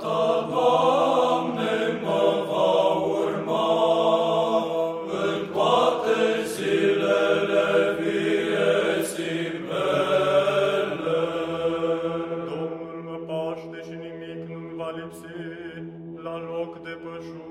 Ta, Doamne, mă va urma în toate zilele vieții mele. Domnul mă paște și nimic nu-mi va lipsi, la loc de pășune,